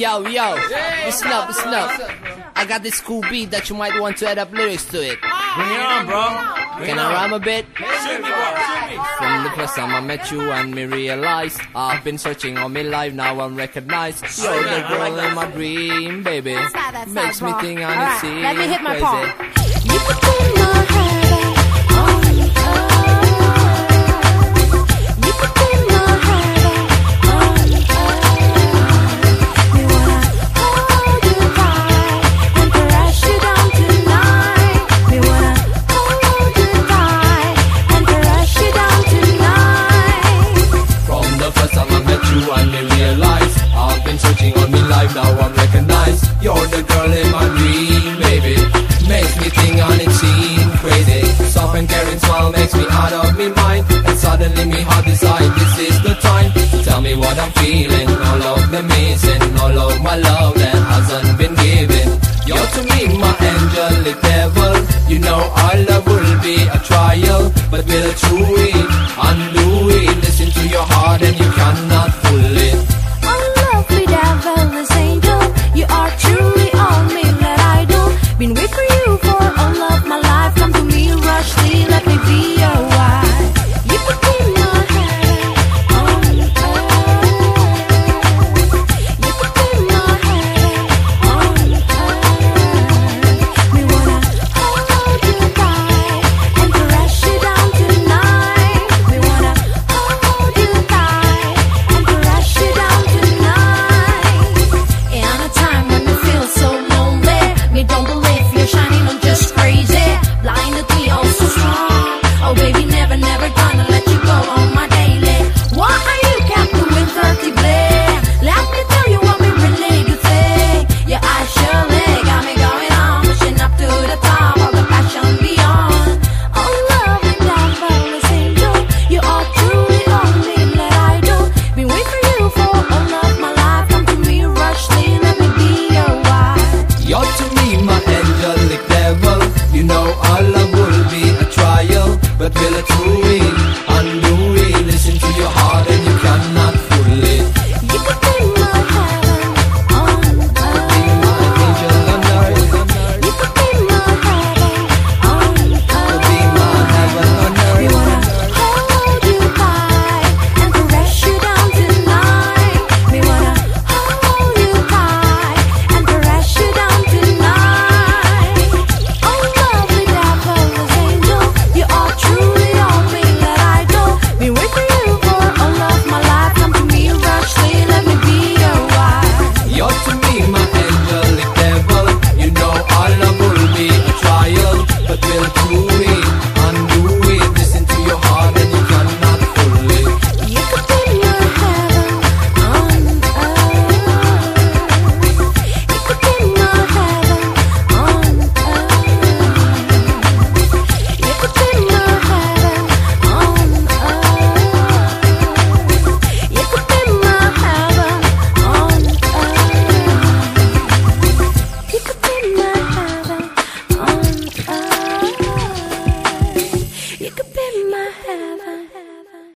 Yo, yo, listen up, listen up. I got this cool beat that you might want to add up lyrics to it. Bring it on, bro. Can I rhyme a bit? Shoot me, bro. From the first time I met you and me realized I've been searching all my life, now I'm recognized. You're the girl in my dream, baby. That's not- that's not Makes me wrong. think All I'm right, seeing let me hit my crazy. You realized I've been searching all my life, now I'm recognized. You're the girl in my dream, baby. Makes me think and it seem crazy. Soft and caring smile makes me out of my mind. And suddenly me heart decide this is the time. Tell me what I'm feeling, all of the missing All of my love that hasn't been given. You're to me my angelic devil. You know our love will be a trial But true Feel it.